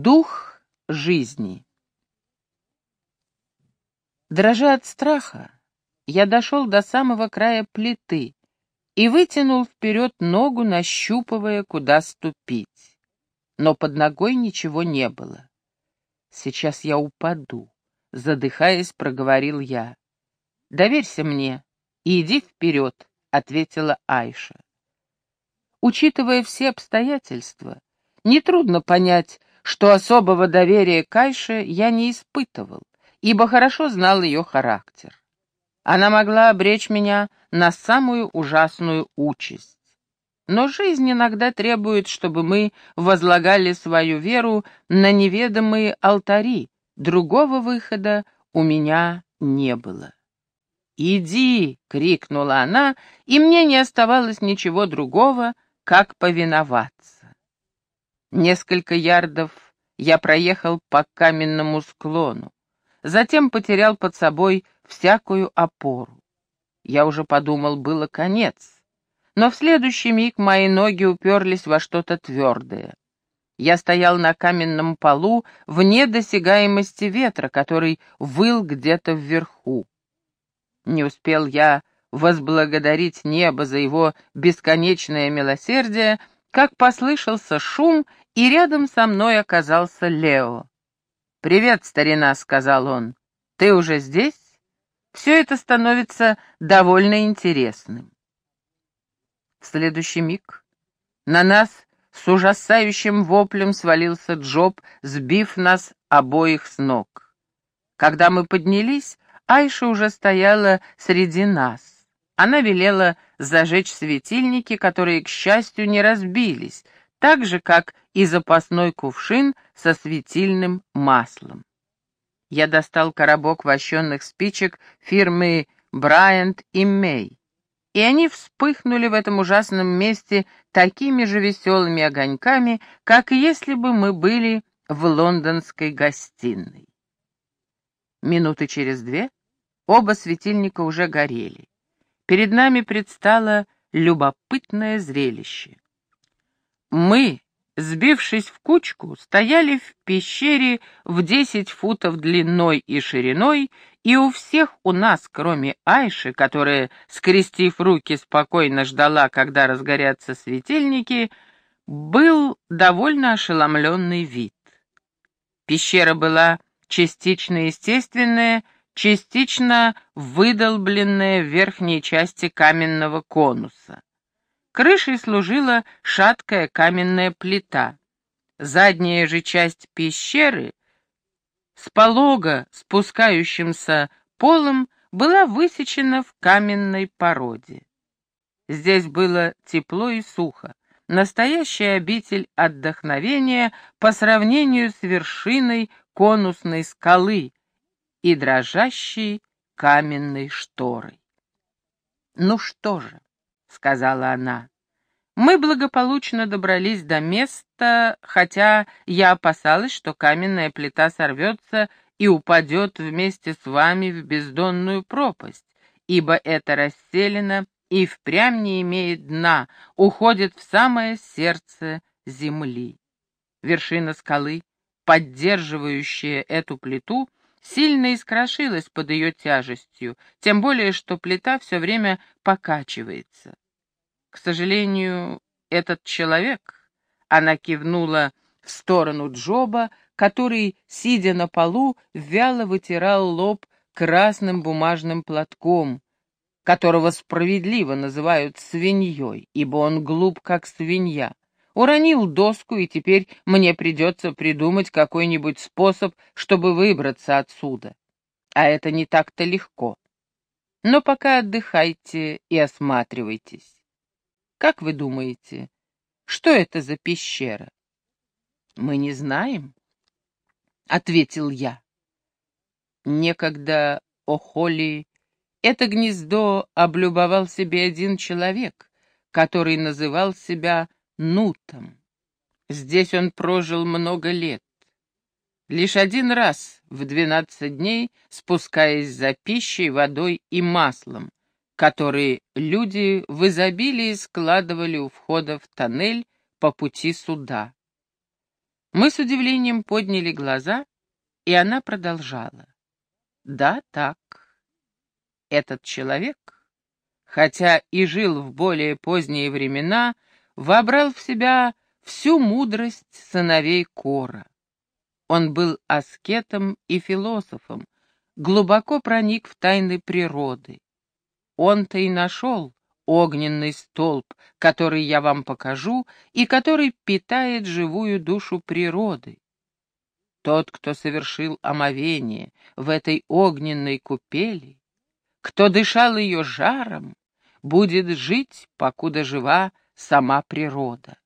Дух жизни. Дрожа от страха, я дошел до самого края плиты и вытянул вперед ногу, нащупывая, куда ступить. Но под ногой ничего не было. Сейчас я упаду, задыхаясь, проговорил я. «Доверься мне и иди вперед», — ответила Айша. Учитывая все обстоятельства, нетрудно понять, что особого доверия к Айше я не испытывал, ибо хорошо знал ее характер. Она могла обречь меня на самую ужасную участь. Но жизнь иногда требует, чтобы мы возлагали свою веру на неведомые алтари. Другого выхода у меня не было. «Иди!» — крикнула она, и мне не оставалось ничего другого, как повиноваться. Несколько ярдов я проехал по каменному склону, затем потерял под собой всякую опору. Я уже подумал, было конец, но в следующий миг мои ноги уперлись во что-то твердое. Я стоял на каменном полу вне досягаемости ветра, который выл где-то вверху. Не успел я возблагодарить небо за его бесконечное милосердие, как послышался шум, и рядом со мной оказался Лео. «Привет, старина», — сказал он. «Ты уже здесь? Все это становится довольно интересным». В следующий миг на нас с ужасающим воплем свалился Джоб, сбив нас обоих с ног. Когда мы поднялись, Айша уже стояла среди нас. Она велела зажечь светильники, которые, к счастью, не разбились, так же, как и запасной кувшин со светильным маслом. Я достал коробок вощенных спичек фирмы Брайант и Мэй, и они вспыхнули в этом ужасном месте такими же веселыми огоньками, как если бы мы были в лондонской гостиной. Минуты через две оба светильника уже горели перед нами предстало любопытное зрелище. Мы, сбившись в кучку, стояли в пещере в десять футов длиной и шириной, и у всех у нас, кроме Айши, которая, скрестив руки, спокойно ждала, когда разгорятся светильники, был довольно ошеломленный вид. Пещера была частично естественная, частично выдолбленная в верхней части каменного конуса. Крышей служила шаткая каменная плита. Задняя же часть пещеры с полога спускающимся полом была высечена в каменной породе. Здесь было тепло и сухо, настоящая обитель отдохновения по сравнению с вершиной конусной скалы, и дрожащей каменной шторой. «Ну что же», — сказала она, — «мы благополучно добрались до места, хотя я опасалась, что каменная плита сорвется и упадет вместе с вами в бездонную пропасть, ибо это расселено и впрямь не имеет дна, уходит в самое сердце земли. Вершина скалы, поддерживающая эту плиту, сильно искрошилась под ее тяжестью, тем более, что плита все время покачивается. К сожалению, этот человек, она кивнула в сторону Джоба, который, сидя на полу, вяло вытирал лоб красным бумажным платком, которого справедливо называют свиньей, ибо он глуп, как свинья. Уронил доску, и теперь мне придется придумать какой-нибудь способ, чтобы выбраться отсюда. А это не так-то легко. Но пока отдыхайте и осматривайтесь. Как вы думаете, что это за пещера? Мы не знаем, — ответил я. Некогда Охоли это гнездо облюбовал себе один человек, который называл себя Нутом. Здесь он прожил много лет. Лишь один раз в двенадцать дней спускаясь за пищей, водой и маслом, которые люди в изобилии складывали у входа в тоннель по пути суда. Мы с удивлением подняли глаза, и она продолжала. Да, так. Этот человек, хотя и жил в более поздние времена, вобрал в себя всю мудрость сыновей Кора. Он был аскетом и философом, глубоко проник в тайны природы. Он-то и нашел огненный столб, который я вам покажу и который питает живую душу природы. Тот, кто совершил омовение в этой огненной купели, кто дышал ее жаром, будет жить, покуда жива сама природа.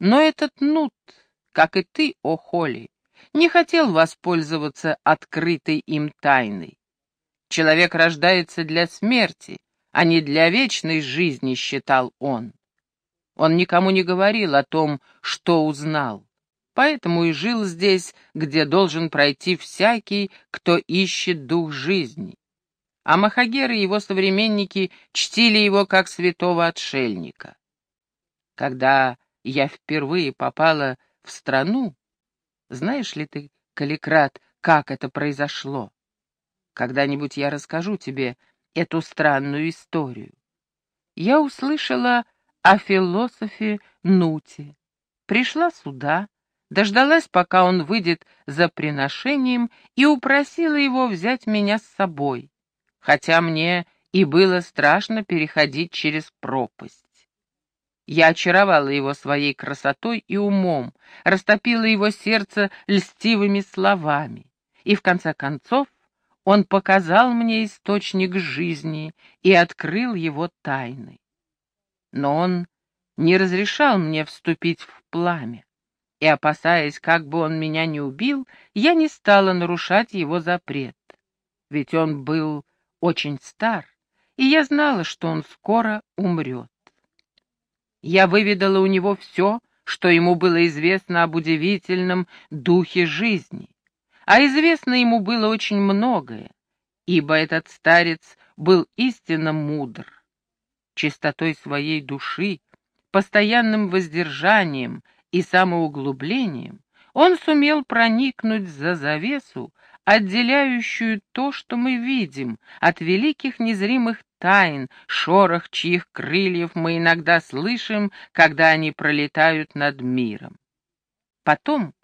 Но этот нут, как и ты, о Холли, не хотел воспользоваться открытой им тайной. Человек рождается для смерти, а не для вечной жизни, считал он. Он никому не говорил о том, что узнал, поэтому и жил здесь, где должен пройти всякий, кто ищет дух жизни. А Махагер и его современники чтили его как святого отшельника. Когда я впервые попала в страну, знаешь ли ты, Каликрат, как это произошло? Когда-нибудь я расскажу тебе эту странную историю. Я услышала о философе Нуте, пришла сюда, дождалась, пока он выйдет за приношением, и упросила его взять меня с собой, хотя мне и было страшно переходить через пропасть. Я очаровала его своей красотой и умом, растопила его сердце льстивыми словами. И в конце концов он показал мне источник жизни и открыл его тайны. Но он не разрешал мне вступить в пламя, и, опасаясь, как бы он меня не убил, я не стала нарушать его запрет. Ведь он был очень стар, и я знала, что он скоро умрет. Я выведала у него все, что ему было известно об удивительном духе жизни. А известно ему было очень многое, ибо этот старец был истинно мудр. Чистотой своей души, постоянным воздержанием и самоуглублением он сумел проникнуть за завесу, отделяющую то, что мы видим, от великих незримых тайн, шорох чьих крыльев мы иногда слышим, когда они пролетают над миром. Потом,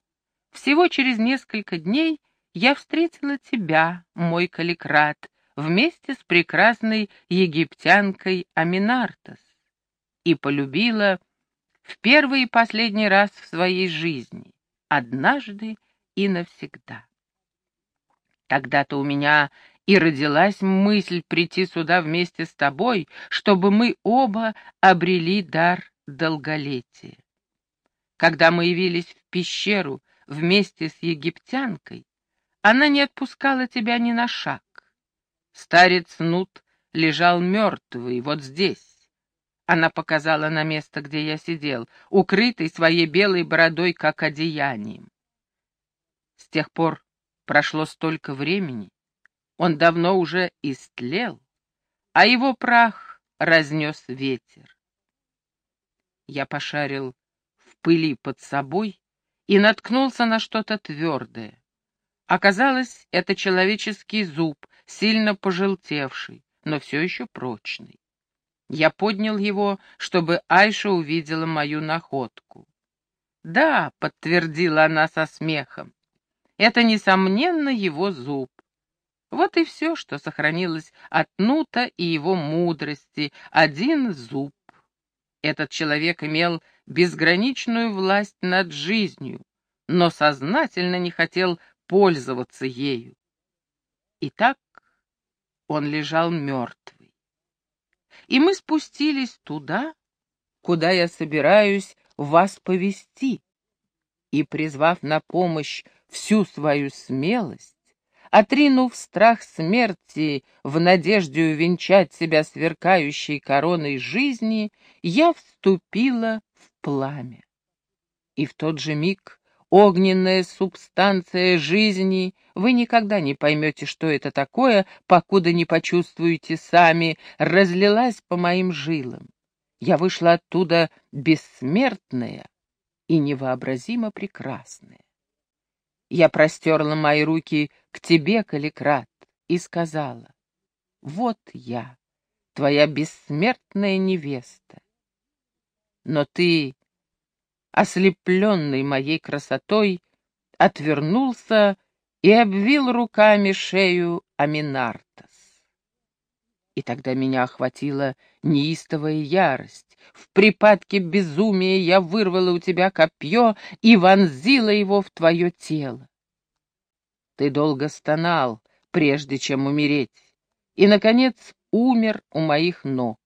всего через несколько дней, я встретила тебя, мой каликрат, вместе с прекрасной египтянкой Аминартас и полюбила в первый и последний раз в своей жизни, однажды и навсегда. Тогда-то у меня и родилась мысль прийти сюда вместе с тобой, чтобы мы оба обрели дар долголетия. Когда мы явились в пещеру вместе с египтянкой, она не отпускала тебя ни на шаг. Старец Нут лежал мертвый вот здесь. Она показала на место, где я сидел, укрытый своей белой бородой, как одеянием. С тех пор прошло столько времени, он давно уже истлел, а его прах разнес ветер. Я пошарил в пыли под собой и наткнулся на что-то твердое. Оказалось, это человеческий зуб, сильно пожелтевший, но все еще прочный. Я поднял его, чтобы Айша увидела мою находку. «Да», — подтвердила она со смехом, — «это, несомненно, его зуб. Вот и все, что сохранилось от Нута и его мудрости, один зуб. Этот человек имел безграничную власть над жизнью, но сознательно не хотел пользоваться ею. Итак, он лежал мертвый. И мы спустились туда, куда я собираюсь вас повести, и, призвав на помощь всю свою смелость, Отринув страх смерти в надежде увенчать себя сверкающей короной жизни, я вступила в пламя. И в тот же миг огненная субстанция жизни, вы никогда не поймете, что это такое, покуда не почувствуете сами, разлилась по моим жилам. Я вышла оттуда бессмертная и невообразимо прекрасное. Я простерла мои руки к тебе, Каликрат, и сказала, «Вот я, твоя бессмертная невеста. Но ты, ослепленный моей красотой, отвернулся и обвил руками шею Аминартас. И тогда меня охватила неистовая ярость. В припадке безумия я вырвала у тебя копье и вонзила его в твое тело. Ты долго стонал, прежде чем умереть, и, наконец, умер у моих ног.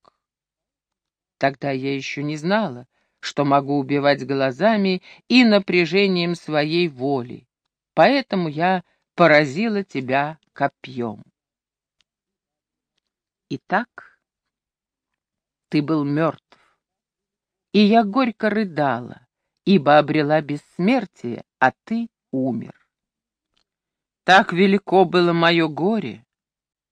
Тогда я еще не знала, что могу убивать глазами и напряжением своей воли, поэтому я поразила тебя копьем. Итак, ты был мертв, и я горько рыдала, ибо обрела бессмертие, а ты умер. Так велико было мое горе,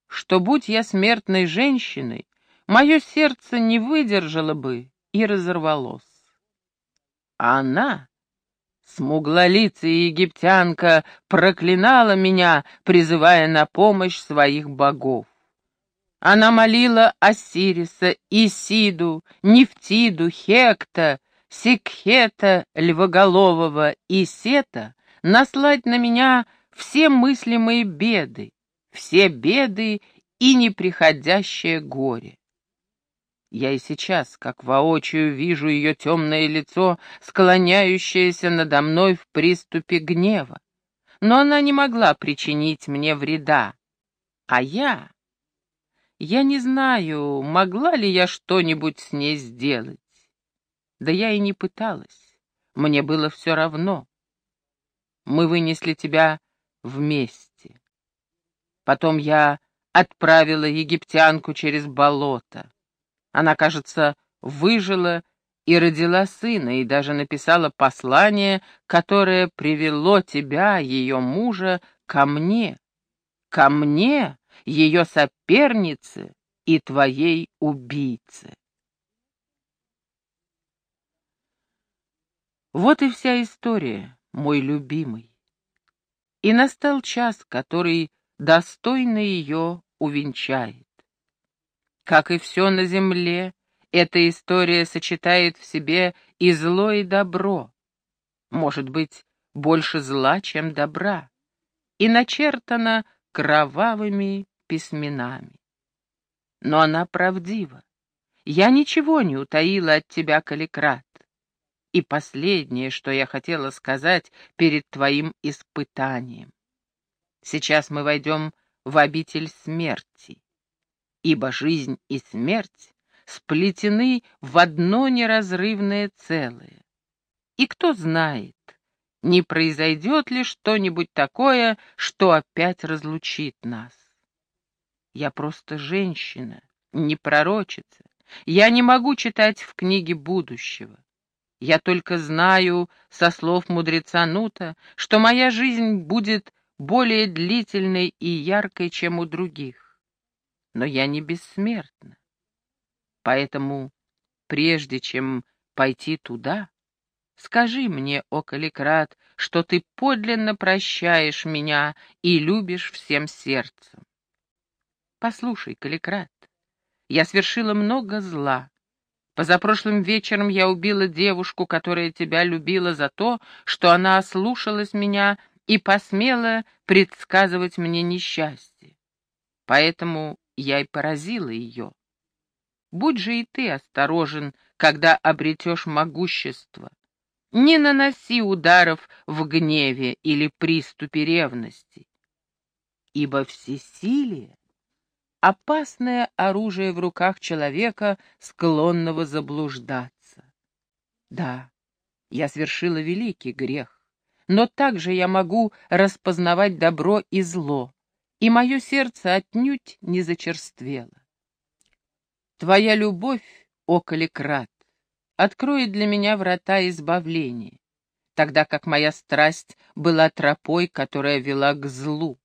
что, будь я смертной женщиной, мое сердце не выдержало бы и разорвалось. А она, смуглолицая египтянка, проклинала меня, призывая на помощь своих богов. Она молила Осириса, Исиду, Нефтиду, Хекта, Сикхета Львоголового и Сета наслать на меня все мыслимые беды, все беды и неприходящее горе. Я и сейчас, как воочию, вижу ее темное лицо, склоняющееся надо мной в приступе гнева. Но она не могла причинить мне вреда. А я... Я не знаю, могла ли я что-нибудь с ней сделать. Да я и не пыталась. Мне было все равно. Мы вынесли тебя вместе. Потом я отправила египтянку через болото. Она, кажется, выжила и родила сына, и даже написала послание, которое привело тебя, ее мужа, ко мне. Ко мне, ее сопернице и твоей убийце. Вот и вся история, мой любимый. И настал час, который достойно ее увенчает. Как и все на земле, эта история сочетает в себе и зло, и добро. Может быть, больше зла, чем добра, и начертана кровавыми письменами. Но она правдива. Я ничего не утаила от тебя, Каликрат. И последнее, что я хотела сказать перед твоим испытанием. Сейчас мы войдем в обитель смерти ибо жизнь и смерть сплетены в одно неразрывное целое. И кто знает, не произойдет ли что-нибудь такое, что опять разлучит нас. Я просто женщина, не пророчица. Я не могу читать в книге будущего. Я только знаю, со слов мудреца Нута, что моя жизнь будет более длительной и яркой, чем у других но я не бессмертна. Поэтому, прежде чем пойти туда, скажи мне, о Каликрат, что ты подлинно прощаешь меня и любишь всем сердцем. Послушай, Каликрат, я свершила много зла. Позапрошлым вечером я убила девушку, которая тебя любила за то, что она ослушалась меня и посмела предсказывать мне несчастье. Поэтому я и поразила ее. Будь же и ты осторожен, когда обретешь могущество. Не наноси ударов в гневе или приступе ревности, ибо всесилие — опасное оружие в руках человека, склонного заблуждаться. Да, я совершила великий грех, но также я могу распознавать добро и зло, и мое сердце отнюдь не зачерствело. Твоя любовь, о Каликрат, откроет для меня врата избавления, тогда как моя страсть была тропой, которая вела к злу.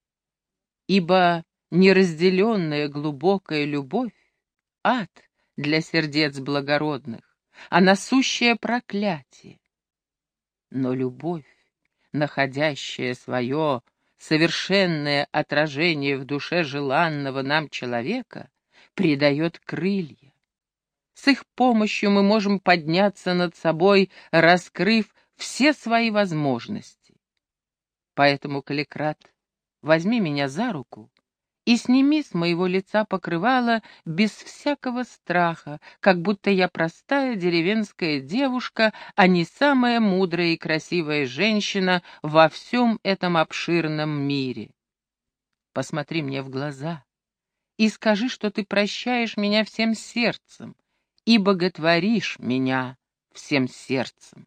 Ибо неразделенная глубокая любовь — ад для сердец благородных, а насущее проклятие. Но любовь, находящая свое совершенное отражение в душе желанного нам человека, придает крылья. С их помощью мы можем подняться над собой, раскрыв все свои возможности. Поэтому, Каликрат, возьми меня за руку и сними с моего лица покрывало без всякого страха, как будто я простая деревенская девушка, а не самая мудрая и красивая женщина во всем этом обширном мире. Посмотри мне в глаза и скажи, что ты прощаешь меня всем сердцем и боготворишь меня всем сердцем.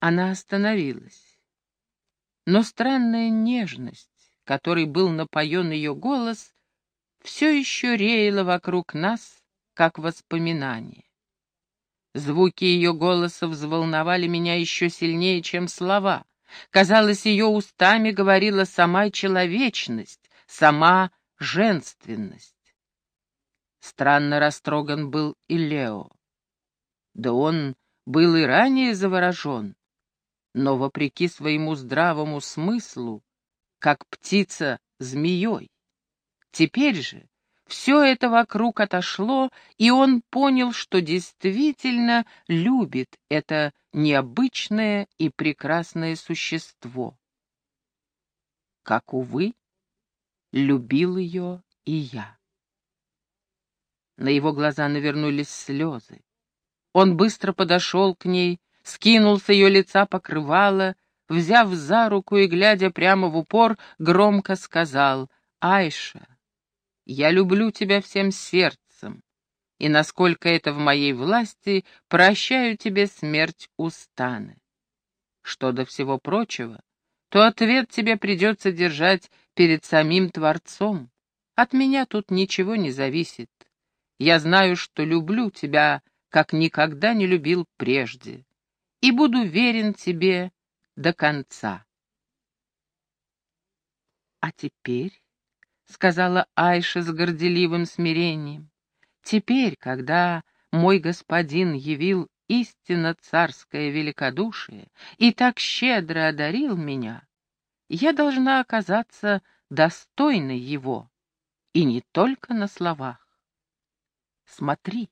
Она остановилась, но странная нежность, которой был напоен ее голос, все еще реяло вокруг нас, как воспоминание. Звуки ее голоса взволновали меня еще сильнее, чем слова. Казалось, ее устами говорила сама человечность, сама женственность. Странно растроган был и Лео. Да он был и ранее заворожен, но, вопреки своему здравому смыслу, как птица змеей. Теперь же все это вокруг отошло, и он понял, что действительно любит это необычное и прекрасное существо. Как, увы, любил ее и я. На его глаза навернулись слезы. Он быстро подошел к ней, скинул с ее лица покрывало, взяв за руку и, глядя прямо в упор, громко сказал «Айша, я люблю тебя всем сердцем, и, насколько это в моей власти, прощаю тебе смерть Устаны. Что до всего прочего, то ответ тебе придется держать перед самим Творцом. От меня тут ничего не зависит. Я знаю, что люблю тебя, как никогда не любил прежде, и буду верен тебе до конца. «А теперь», — сказала Айша с горделивым смирением, — «теперь, когда мой господин явил истинно царское великодушие и так щедро одарил меня, я должна оказаться достойной его, и не только на словах. Смотри».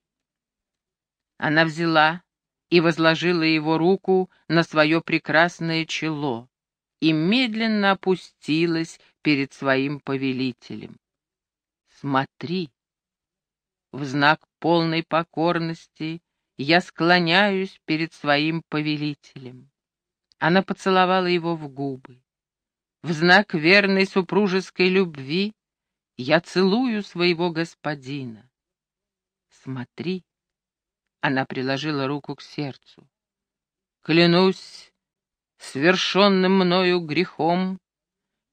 Она взяла и возложила его руку на свое прекрасное чело и медленно опустилась перед своим повелителем. «Смотри!» В знак полной покорности я склоняюсь перед своим повелителем. Она поцеловала его в губы. В знак верной супружеской любви я целую своего господина. Смотри, она приложила руку к сердцу. «Клянусь свершенным мною грехом,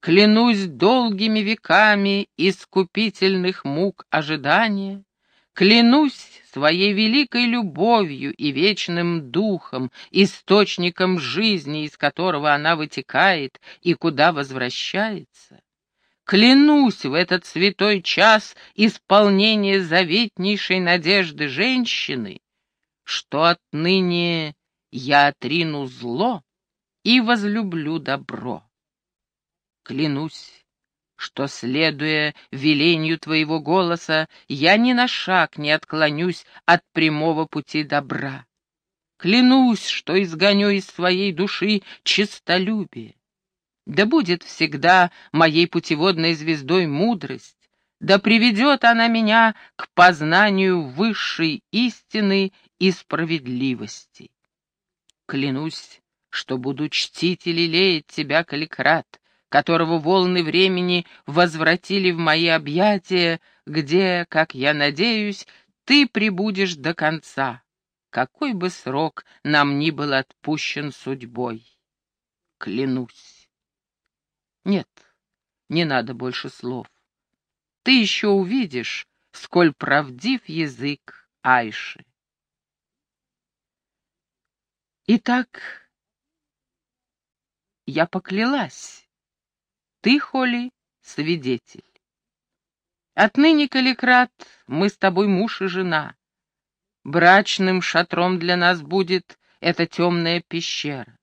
Клянусь долгими веками искупительных мук ожидания, Клянусь своей великой любовью и вечным духом, источником жизни, из которого она вытекает и куда возвращается. Клянусь в этот святой час исполнения заветнейшей надежды женщины, что отныне я отрину зло и возлюблю добро. Клянусь, что, следуя велению твоего голоса, я ни на шаг не отклонюсь от прямого пути добра. Клянусь, что изгоню из своей души честолюбие. Да будет всегда моей путеводной звездой мудрость, да приведет она меня к познанию высшей истины и справедливости. Клянусь, что буду чтить и лелеять тебя, Каликрат, которого волны времени возвратили в мои объятия, где, как я надеюсь, ты прибудешь до конца, какой бы срок нам ни был отпущен судьбой. Клянусь. Нет, не надо больше слов. Ты еще увидишь, сколь правдив язык Айши. Итак, я поклялась. Ты, Холи, свидетель. Отныне, Каликрат, мы с тобой муж и жена. Брачным шатром для нас будет эта темная пещера.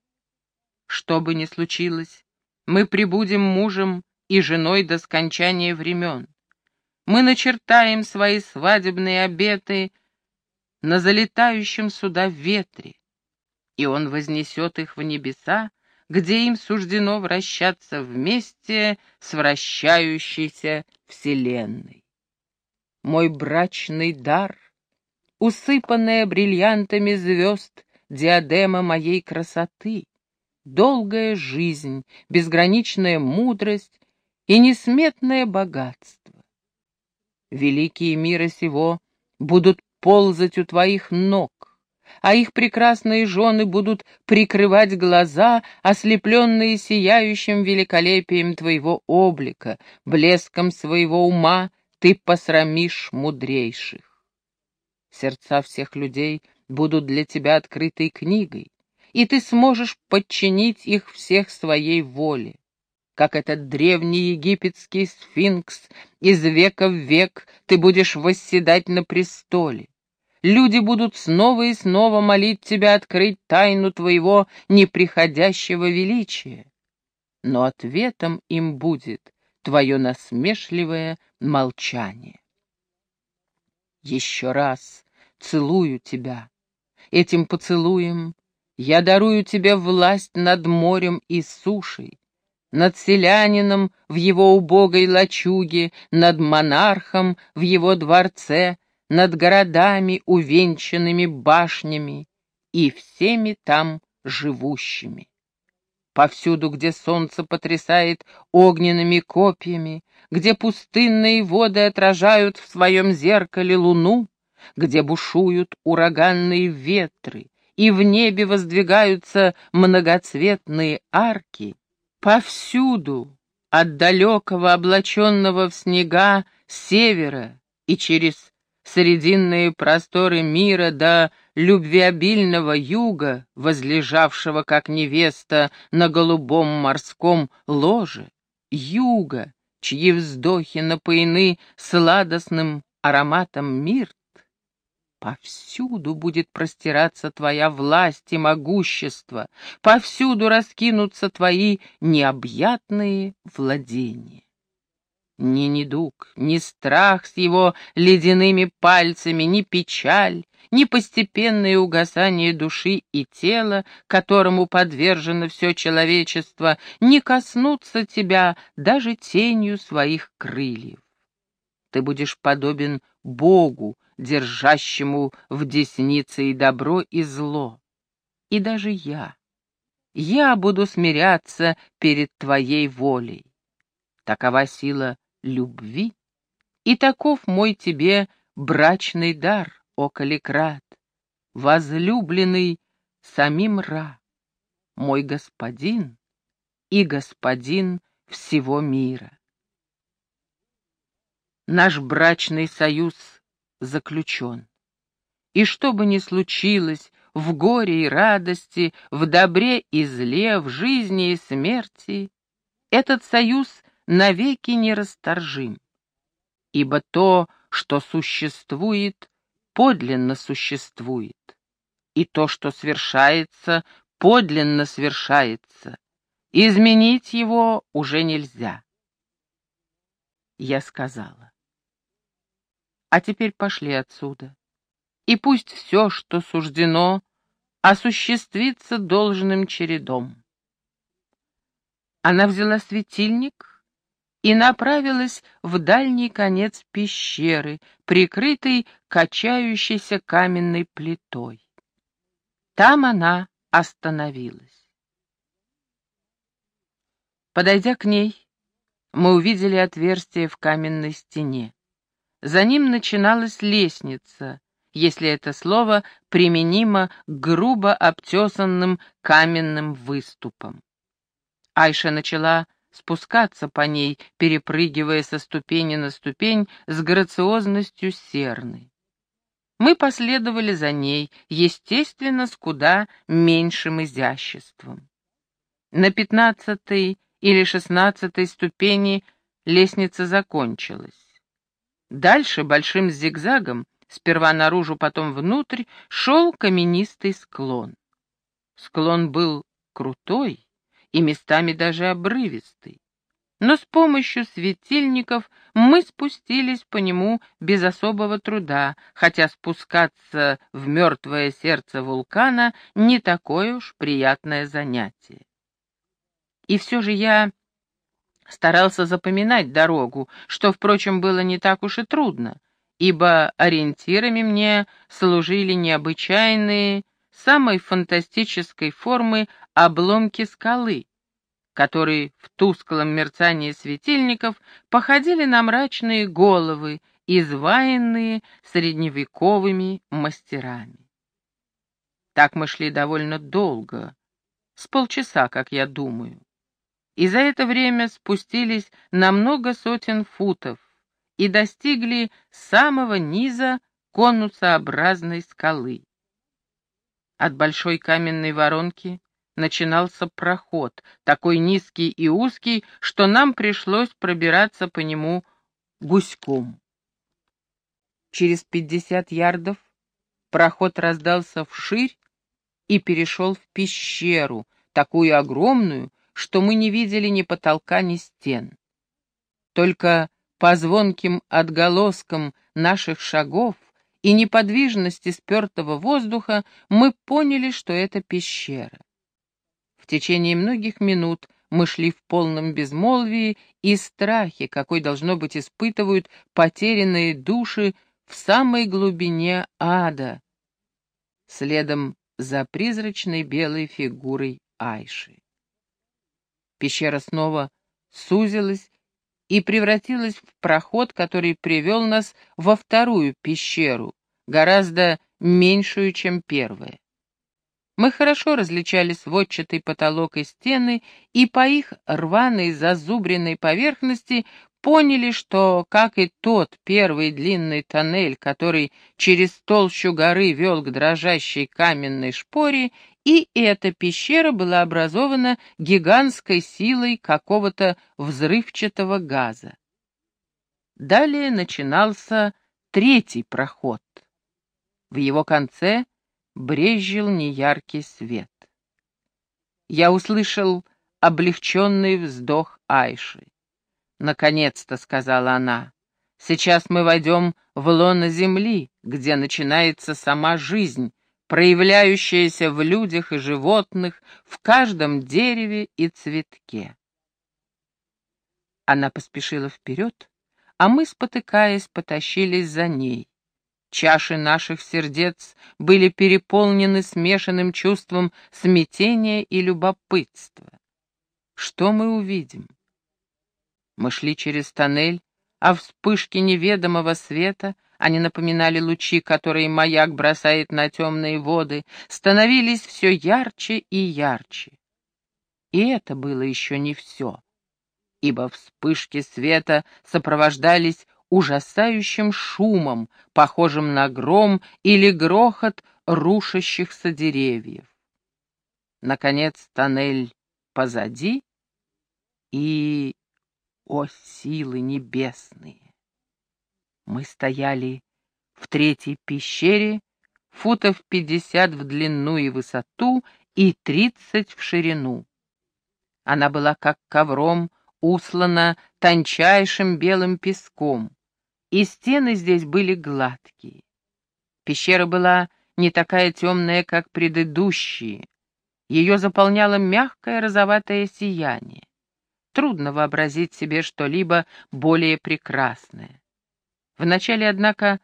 Что бы ни случилось, мы прибудем мужем и женой до скончания времен. Мы начертаем свои свадебные обеты на залетающем сюда ветре, и он вознесет их в небеса, где им суждено вращаться вместе с вращающейся Вселенной. Мой брачный дар, усыпанная бриллиантами звезд, диадема моей красоты, долгая жизнь, безграничная мудрость и несметное богатство. Великие мира сего будут ползать у твоих ног, а их прекрасные жены будут прикрывать глаза, ослепленные сияющим великолепием твоего облика, блеском своего ума ты посрамишь мудрейших. Сердца всех людей будут для тебя открытой книгой, и ты сможешь подчинить их всех своей воле. Как этот древний египетский сфинкс, из века в век ты будешь восседать на престоле. Люди будут снова и снова молить тебя открыть тайну твоего неприходящего величия. Но ответом им будет твое насмешливое молчание. Еще раз целую тебя. Этим поцелуем я дарую тебе власть над морем и сушей, над селянином в его убогой лачуге, над монархом в его дворце, над городами, увенчанными башнями, и всеми там живущими. Повсюду, где солнце потрясает огненными копьями, где пустынные воды отражают в своем зеркале луну, где бушуют ураганные ветры, и в небе воздвигаются многоцветные арки, повсюду, от далекого облаченного в снега севера и через срединные просторы мира до любвеобильного юга, возлежавшего как невеста на голубом морском ложе, юга, чьи вздохи напоены сладостным ароматом мирт, Повсюду будет простираться твоя власть и могущество, повсюду раскинутся твои необъятные владения. Ни недуг, ни страх с его ледяными пальцами, ни печаль, ни постепенное угасание души и тела, которому подвержено все человечество, не коснутся тебя даже тенью своих крыльев. Ты будешь подобен Богу, держащему в деснице и добро, и зло. И даже я, я буду смиряться перед твоей волей. Такова сила любви, и таков мой тебе брачный дар, о Каликрат, возлюбленный самим Ра, мой господин и господин всего мира. Наш брачный союз заключен. И что бы ни случилось, в горе и радости, в добре и зле, в жизни и смерти, этот союз навеки нерасторжим. Ибо то, что существует, подлинно существует, и то, что свершается, подлинно свершается. Изменить его уже нельзя. Я сказала. А теперь пошли отсюда. И пусть все, что суждено, осуществится должным чередом. Она взяла светильник и направилась в дальний конец пещеры, прикрытой качающейся каменной плитой. Там она остановилась. Подойдя к ней, мы увидели отверстие в каменной стене. За ним начиналась лестница, если это слово применимо к грубо обтесанным каменным выступам. Айша начала спускаться по ней, перепрыгивая со ступени на ступень с грациозностью серны. Мы последовали за ней, естественно, с куда меньшим изяществом. На пятнадцатой или шестнадцатой ступени лестница закончилась. Дальше большим зигзагом, сперва наружу, потом внутрь, шел каменистый склон. Склон был крутой и местами даже обрывистый. Но с помощью светильников мы спустились по нему без особого труда, хотя спускаться в мертвое сердце вулкана не такое уж приятное занятие. И все же я старался запоминать дорогу, что, впрочем, было не так уж и трудно, ибо ориентирами мне служили необычайные, самой фантастической формы обломки скалы, которые в тусклом мерцании светильников походили на мрачные головы, изваянные средневековыми мастерами. Так мы шли довольно долго, с полчаса, как я думаю, и за это время спустились на много сотен футов и достигли самого низа конусообразной скалы. От большой каменной воронки начинался проход, такой низкий и узкий, что нам пришлось пробираться по нему гуськом. Через пятьдесят ярдов проход раздался вширь и перешел в пещеру, такую огромную, что мы не видели ни потолка, ни стен. Только по звонким отголоскам наших шагов и неподвижности спертого воздуха мы поняли, что это пещера. В течение многих минут мы шли в полном безмолвии и страхе, какой, должно быть, испытывают потерянные души в самой глубине ада, следом за призрачной белой фигурой Айши. Пещера снова сузилась и превратилась в проход, который привел нас во вторую пещеру, гораздо меньшую, чем первая. Мы хорошо различали сводчатый потолок и стены, и по их рваной зазубренной поверхности поняли, что, как и тот первый длинный тоннель, который через толщу горы вел к дрожащей каменной шпоре, и эта пещера была образована гигантской силой какого-то взрывчатого газа. Далее начинался третий проход. В его конце брезжил неяркий свет. Я услышал облегченный вздох Айши. «Наконец-то», — сказала она, — «сейчас мы войдем в лоно земли, где начинается сама жизнь, проявляющаяся в людях и животных, в каждом дереве и цветке». Она поспешила вперед, а мы, спотыкаясь, потащились за ней. Чаши наших сердец были переполнены смешанным чувством смятения и любопытства. Что мы увидим? Мы шли через тоннель, а вспышки неведомого света, они напоминали лучи, которые маяк бросает на темные воды, становились все ярче и ярче. И это было еще не все, ибо вспышки света сопровождались ужасающим шумом, похожим на гром или грохот рушащихся деревьев. Наконец тоннель позади, и, о силы небесные! Мы стояли в третьей пещере, футов пятьдесят в длину и высоту и тридцать в ширину. Она была как ковром услана тончайшим белым песком и стены здесь были гладкие. Пещера была не такая темная, как предыдущие. Ее заполняло мягкое розоватое сияние. Трудно вообразить себе что-либо более прекрасное. Вначале, однако,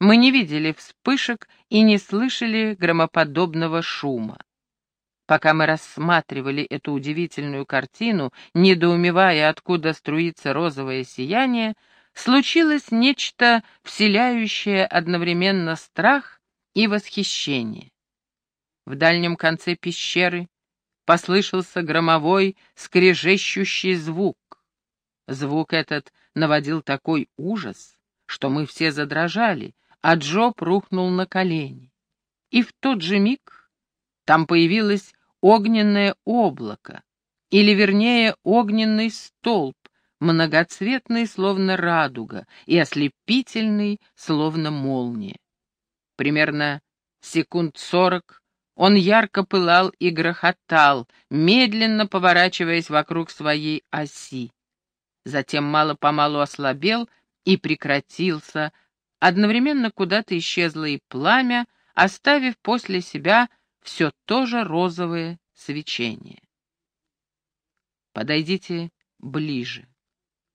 мы не видели вспышек и не слышали громоподобного шума. Пока мы рассматривали эту удивительную картину, недоумевая, откуда струится розовое сияние, случилось нечто, вселяющее одновременно страх и восхищение. В дальнем конце пещеры послышался громовой, скрежещущий звук. Звук этот наводил такой ужас, что мы все задрожали, а Джоб рухнул на колени. И в тот же миг там появилось огненное облако, или вернее огненный столб, многоцветный, словно радуга, и ослепительный, словно молния. Примерно секунд сорок Он ярко пылал и грохотал, медленно поворачиваясь вокруг своей оси. Затем мало-помалу ослабел и прекратился, одновременно куда-то исчезло и пламя, оставив после себя все то же розовое свечение. «Подойдите ближе,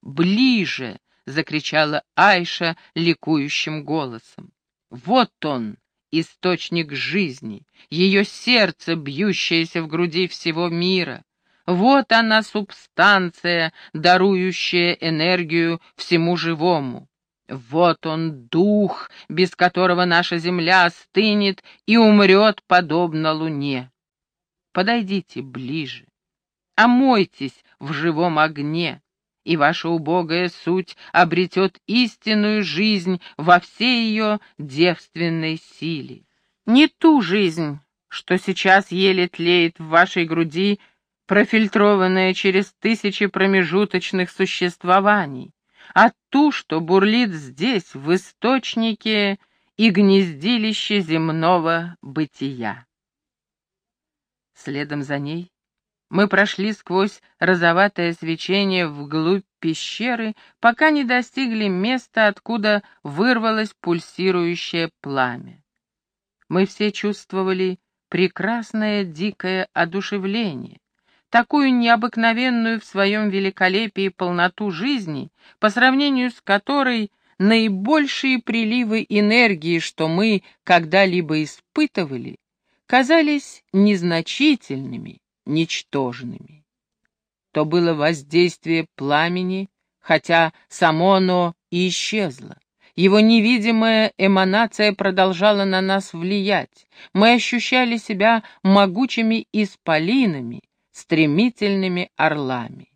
ближе!» — закричала Айша ликующим голосом. «Вот он, источник жизни, ее сердце, бьющееся в груди всего мира. Вот она субстанция, дарующая энергию всему живому. Вот он дух, без которого наша земля стынет и умрет подобно луне. Подойдите ближе, омойтесь в живом огне, и ваша убогая суть обретет истинную жизнь во всей ее девственной силе. Не ту жизнь, что сейчас еле тлеет в вашей груди, профильтрованная через тысячи промежуточных существований, а ту, что бурлит здесь, в источнике и гнездилище земного бытия. Следом за ней мы прошли сквозь розоватое свечение вглубь пещеры, пока не достигли места, откуда вырвалось пульсирующее пламя. Мы все чувствовали прекрасное дикое одушевление, такую необыкновенную в своем великолепии полноту жизни, по сравнению с которой наибольшие приливы энергии, что мы когда-либо испытывали, казались незначительными, ничтожными. То было воздействие пламени, хотя само оно и исчезло. Его невидимая эманация продолжала на нас влиять. Мы ощущали себя могучими исполинами, стремительными орлами.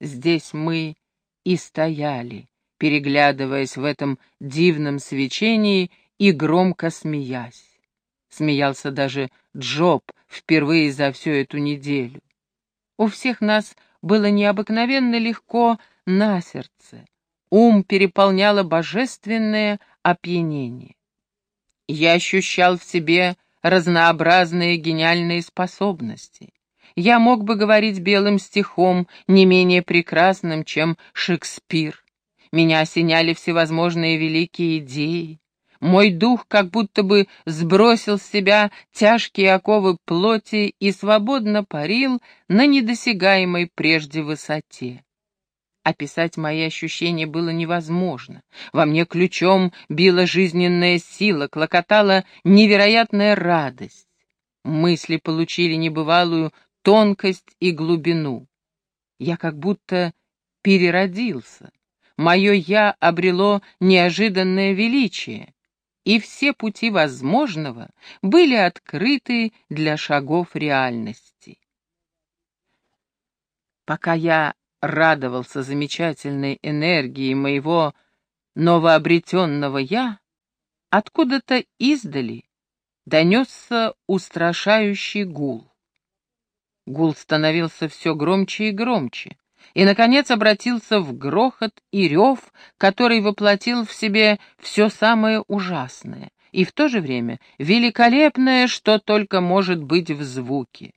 Здесь мы и стояли, переглядываясь в этом дивном свечении и громко смеясь. Смеялся даже Джоб впервые за всю эту неделю. У всех нас было необыкновенно легко на сердце. Ум переполняло божественное опьянение. Я ощущал в себе разнообразные гениальные способности. Я мог бы говорить белым стихом, не менее прекрасным, чем Шекспир. Меня осеняли всевозможные великие идеи. Мой дух как будто бы сбросил с себя тяжкие оковы плоти и свободно парил на недосягаемой прежде высоте. Описать мои ощущения было невозможно. Во мне ключом била жизненная сила, клокотала невероятная радость. Мысли получили небывалую тонкость и глубину. Я как будто переродился. Мое «я» обрело неожиданное величие и все пути возможного были открыты для шагов реальности. Пока я радовался замечательной энергии моего новообретенного «я», откуда-то издали донесся устрашающий гул. Гул становился все громче и громче и, наконец, обратился в грохот и рев, который воплотил в себе все самое ужасное и в то же время великолепное, что только может быть в звуке.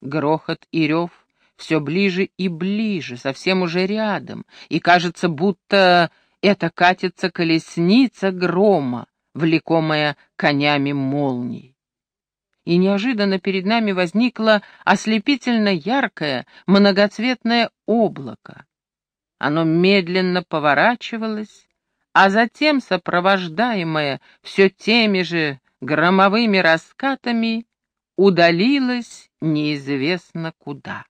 Грохот и рев все ближе и ближе, совсем уже рядом, и кажется, будто это катится колесница грома, влекомая конями молний и неожиданно перед нами возникло ослепительно яркое, многоцветное облако. Оно медленно поворачивалось, а затем, сопровождаемое все теми же громовыми раскатами, удалилось неизвестно куда.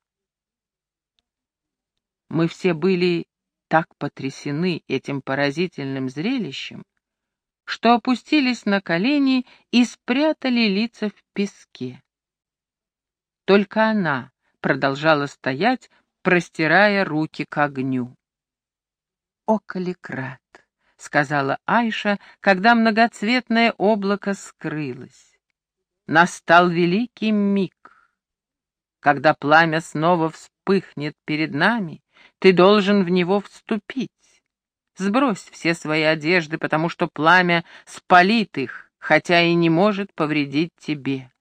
Мы все были так потрясены этим поразительным зрелищем, что опустились на колени и спрятали лица в песке. Только она продолжала стоять, простирая руки к огню. «О, Каликрат!» — сказала Айша, когда многоцветное облако скрылось. Настал великий миг. Когда пламя снова вспыхнет перед нами, ты должен в него вступить. Сбрось все свои одежды, потому что пламя спалит их, хотя и не может повредить тебе.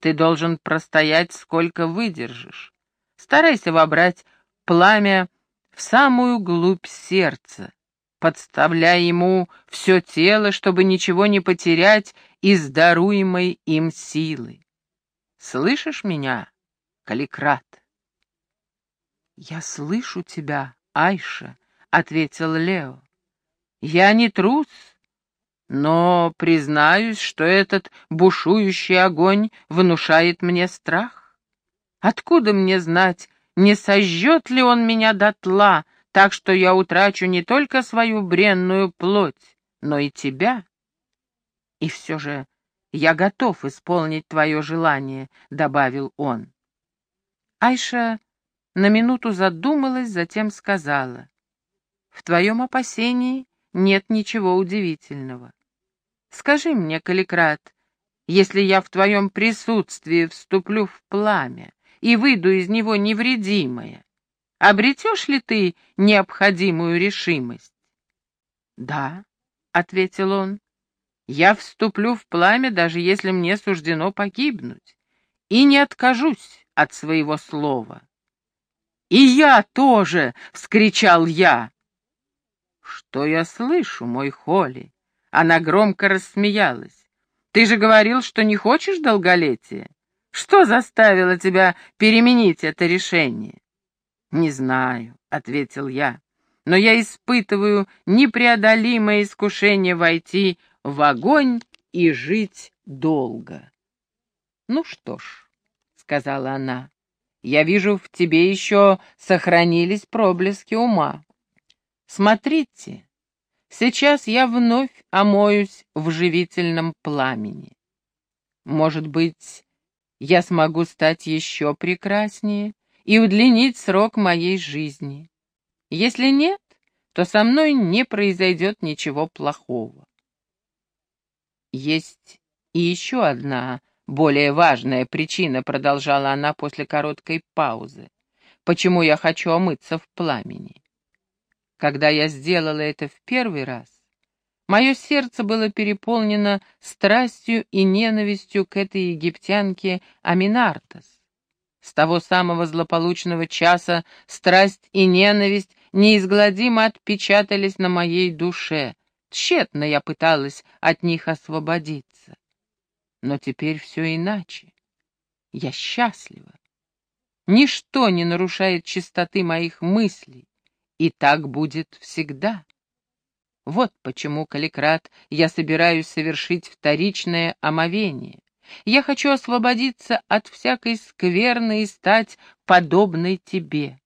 Ты должен простоять, сколько выдержишь. Старайся вобрать пламя в самую глубь сердца, подставляя ему все тело, чтобы ничего не потерять из даруемой им силы. Слышишь меня, Каликрат? «Я слышу тебя, Айша», — ответил Лео. «Я не трус, но признаюсь, что этот бушующий огонь внушает мне страх. Откуда мне знать, не сожжет ли он меня дотла, так что я утрачу не только свою бренную плоть, но и тебя? И все же я готов исполнить твое желание, — добавил он. Айша на минуту задумалась, затем сказала, «В твоем опасении нет ничего удивительного. Скажи мне, Каликрат, если я в твоем присутствии вступлю в пламя и выйду из него невредимая, обретешь ли ты необходимую решимость? Да, — ответил он, — я вступлю в пламя, даже если мне суждено погибнуть, и не откажусь от своего слова. «И я тоже!» — вскричал я. «Что я слышу, мой Холли?» Она громко рассмеялась. «Ты же говорил, что не хочешь долголетия. Что заставило тебя переменить это решение?» «Не знаю», — ответил я, — «но я испытываю непреодолимое искушение войти в огонь и жить долго». «Ну что ж», — сказала она, — «я вижу, в тебе еще сохранились проблески ума. Смотрите, сейчас я вновь омоюсь в живительном пламени. Может быть, я смогу стать еще прекраснее и удлинить срок моей жизни. Если нет, то со мной не произойдет ничего плохого. Есть и еще одна более важная причина, продолжала она после короткой паузы, почему я хочу омыться в пламени. Когда я сделала это в первый раз, мое сердце было переполнено страстью и ненавистью к этой египтянке Аминартас. С того самого злополучного часа страсть и ненависть неизгладимо отпечатались на моей душе. Тщетно я пыталась от них освободиться. Но теперь все иначе. Я счастлива. Ничто не нарушает чистоты моих мыслей. И так будет всегда. Вот почему, Каликрат, я собираюсь совершить вторичное омовение. Я хочу освободиться от всякой скверны и стать подобной тебе.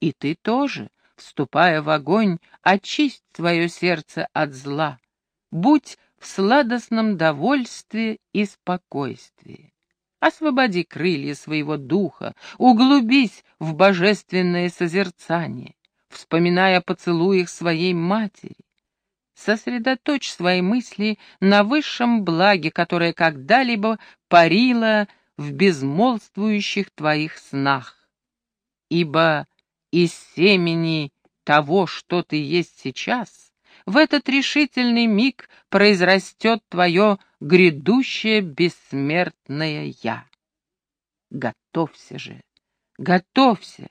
И ты тоже, вступая в огонь, очисть свое сердце от зла. Будь в сладостном довольстве и спокойствии. Освободи крылья своего духа, углубись в божественное созерцание вспоминая о поцелуях своей матери. Сосредоточь свои мысли на высшем благе, которое когда-либо парило в безмолвствующих твоих снах. Ибо из семени того, что ты есть сейчас, в этот решительный миг произрастет твое грядущее бессмертное «Я». Готовься же, готовься.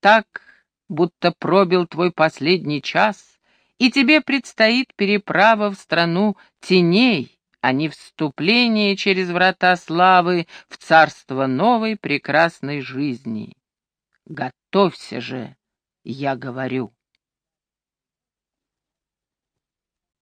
Так будто пробил твой последний час, и тебе предстоит переправа в страну теней, а не вступление через врата славы в царство новой прекрасной жизни. Готовься же, я говорю.